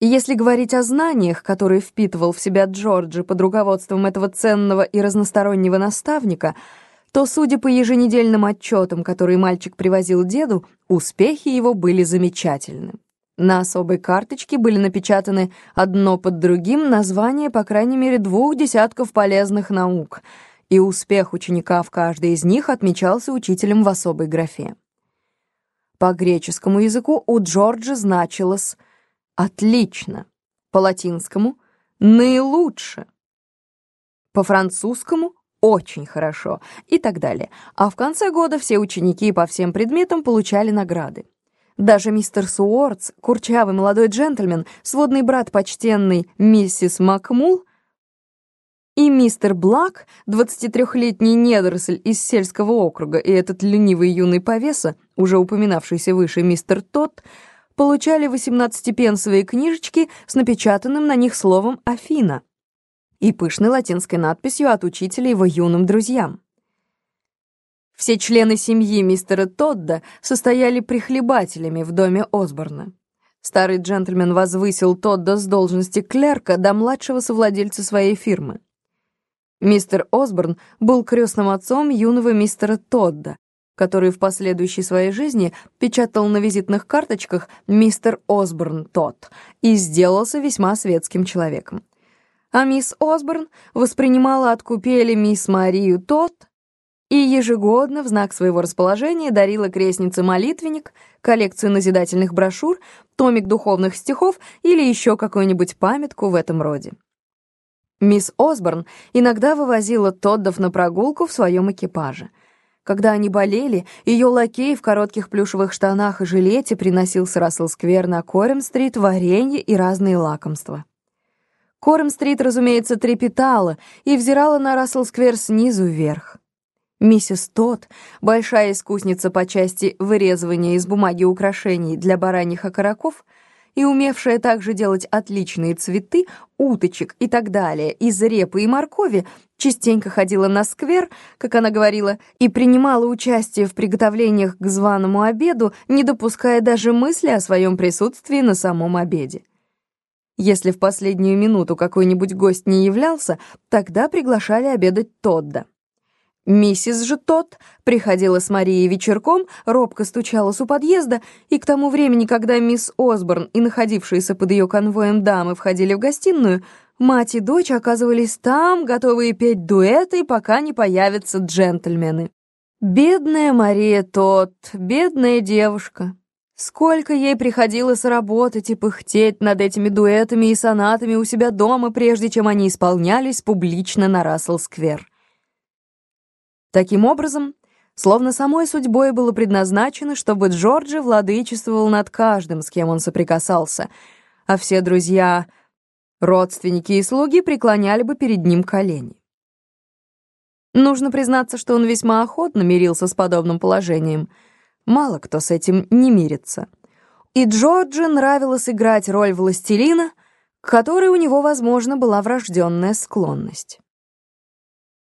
Если говорить о знаниях, которые впитывал в себя Джорджи под руководством этого ценного и разностороннего наставника, то, судя по еженедельным отчетам, которые мальчик привозил деду, успехи его были замечательны. На особой карточке были напечатаны одно под другим названия, по крайней мере, двух десятков полезных наук, и успех ученика в каждой из них отмечался учителем в особой графе. По греческому языку у Джорджа значилось Отлично. По латинскому наилучше. По французскому очень хорошо и так далее. А в конце года все ученики по всем предметам получали награды. Даже мистер Суортс, курчавый молодой джентльмен, сводный брат почтенной миссис Макмул, и мистер Блак, 23-летний недоросль из сельского округа, и этот ленивый юный повеса, уже упоминавшийся выше мистер Тот, получали 18-пенсовые книжечки с напечатанным на них словом «Афина» и пышной латинской надписью от учителя его юным друзьям. Все члены семьи мистера Тодда состояли прихлебателями в доме Осборна. Старый джентльмен возвысил Тодда с должности клерка до младшего совладельца своей фирмы. Мистер Осборн был крестным отцом юного мистера Тодда, который в последующей своей жизни печатал на визитных карточках «Мистер Осборн тот» и сделался весьма светским человеком. А мисс Осборн воспринимала от купели мисс Марию тот и ежегодно в знак своего расположения дарила крестнице молитвенник, коллекцию назидательных брошюр, томик духовных стихов или еще какую-нибудь памятку в этом роде. Мисс Осборн иногда вывозила Тоддов на прогулку в своем экипаже — когда они болели, ее лакей в коротких плюшевых штанах и жилете приносил с Рассел-сквер на Корем-стрит варенье и разные лакомства. Корем-стрит, разумеется, трепетала и взирала на Рассел-сквер снизу вверх. Миссис Тот, большая искусница по части вырезывания из бумаги украшений для бараньих окороков, и умевшая также делать отличные цветы, уточек и так далее из репы и моркови, частенько ходила на сквер, как она говорила, и принимала участие в приготовлениях к званому обеду, не допуская даже мысли о своем присутствии на самом обеде. Если в последнюю минуту какой-нибудь гость не являлся, тогда приглашали обедать Тодда. Миссис же тот приходила с Марией вечерком, робко стучалась у подъезда, и к тому времени, когда мисс Осборн и находившиеся под ее конвоем дамы входили в гостиную, мать и дочь оказывались там, готовые петь дуэты, пока не появятся джентльмены. Бедная Мария тот, бедная девушка. Сколько ей приходилось работать и пыхтеть над этими дуэтами и сонатами у себя дома, прежде чем они исполнялись публично на Рассел-сквер. Таким образом, словно самой судьбой было предназначено, чтобы Джорджи владычествовал над каждым, с кем он соприкасался, а все друзья, родственники и слуги преклоняли бы перед ним колени. Нужно признаться, что он весьма охотно мирился с подобным положением. Мало кто с этим не мирится. И Джорджи нравилось играть роль властелина, к которой у него, возможно, была врожденная склонность.